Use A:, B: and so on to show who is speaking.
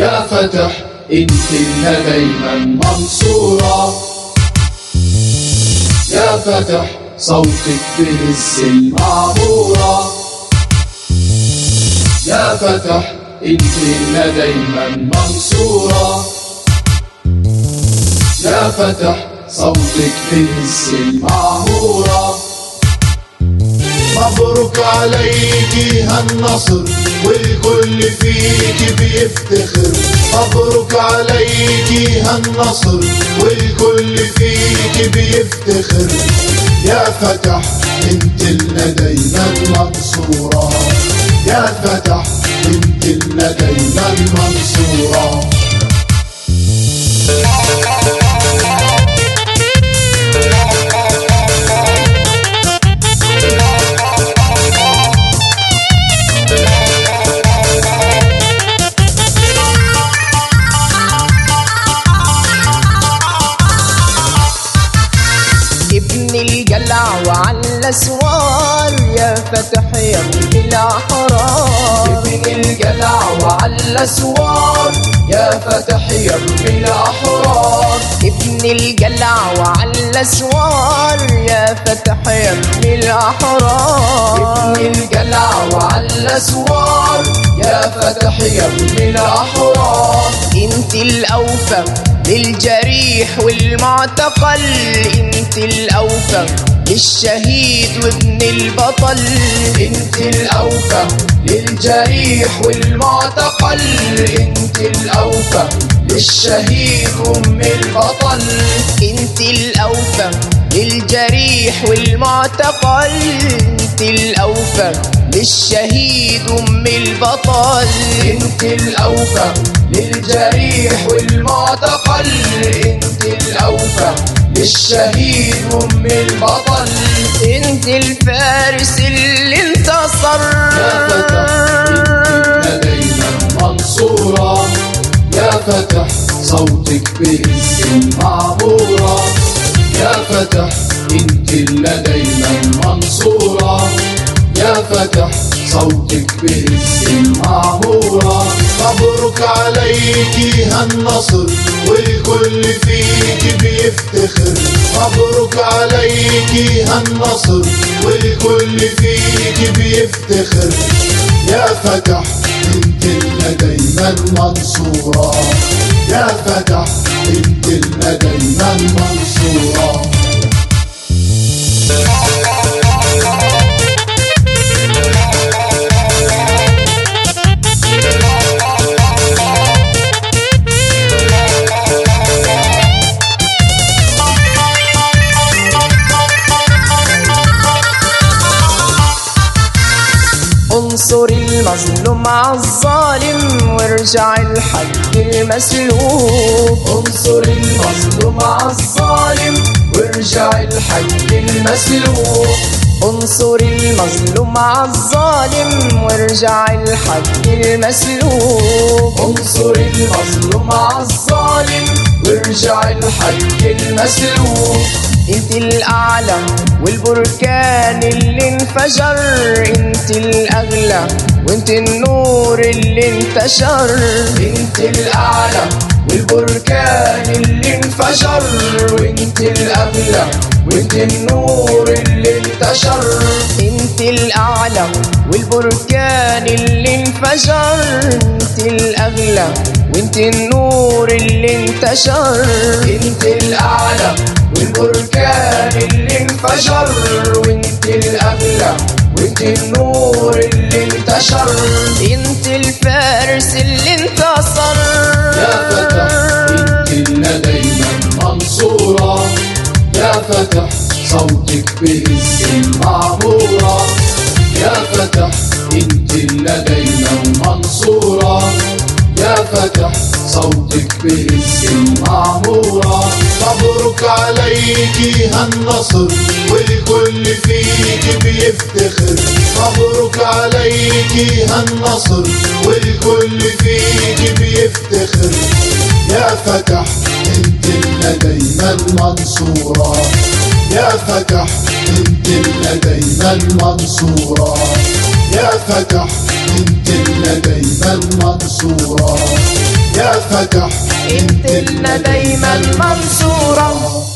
A: يا فتح انت لنا دايما منصورة يا فتح صوتك بهز المعمورة يا فتح انت لنا دايما منصورة يا فتح صوتك بهز المعمورة مبروك عليكي هالنصر والكل فيك بيفتخر مبروك عليكي هالنصر والكل فيك بيفتخر. يا فتح انت لنا دايما منصورة يا فتح انت لنا دايما منصورة
B: الجلع وعلى الاسوار يا فتح يا ابن الاحرار
A: ابن الجلع وعلى الاسوار يا فتح يا ابن الاحرار
B: ابن الجلع وعلى الاسوار يا فتح يا ابن الاحرار
A: ابن الجلع وعلى الاسوار يا فتح يا ابن الاحرار
B: انت الاوفى للجريح والمعتقل انت الاوفى للشهيد وابن البطل.
A: انت الاوفى للجريح والمعتقل. انت الاوفى للشهيد ام البطل.
B: انت الاوفى للجريح والمعتقل. انت الاوفى للشهيد ام البطل.
A: انت الاوفى للجريح والمعتقل. انت الاوفى للشهيد أم البطل.
B: انت الفارس اللي انتصر.
A: يا فتح دايما منصورة يا فتح صوتك بهز المعمورة يا فتح إنت دايما منصورة يا فتح صوتك بهز المعمورة مبروك عليكي هالنصر والكل فيك بيفتخر. مبروك عليكي هالنصر والكل فيك بيفتخر. يا فتح انت لنا دايما منصورة يا فتح انت لنا دايما منصورة
B: وارجع الحق المسلوب.
A: انصر المظلوم على الظالم وارجع الحق المسلوب.
B: انصر المظلوم على الظالم وارجع الحق المسلوب.
A: انصر المظلوم على الظالم وارجع الحق المسلوب.
B: انت الأعلى والبركان اللي انفجر انت الأغلى وانت النور اللي انتشر.
A: انت الأعلى والبركان اللي انفجر وانت الأغلى وانت النور اللي انتشر.
B: انت الأعلى والبركان اللي انفجر انت الأغلى وانت النور اللي انتشر.
A: انت الأعلى والبركان اللي انفجر وانت الاغلى وانت النور اللي انتشر.
B: انت الفارس اللي انتصر.
A: يا فتح انت لنا دايما منصورة. يا فتح صوتك بهز المعمورة يا فتح انت لنا دايما منصورة. يا فتح صوتك بهز المعمورة عليكي هالنصر والكل فيك بيفتخر. مبروك عليكي هالنصر والكل فيك بيفتخر. يا فتح انت لنا دايما منصورة. يا فتح انت لنا دايما منصورة. يا فتح انت لنا دايما منصورة. فتح
B: انت لنا دايما منصورة.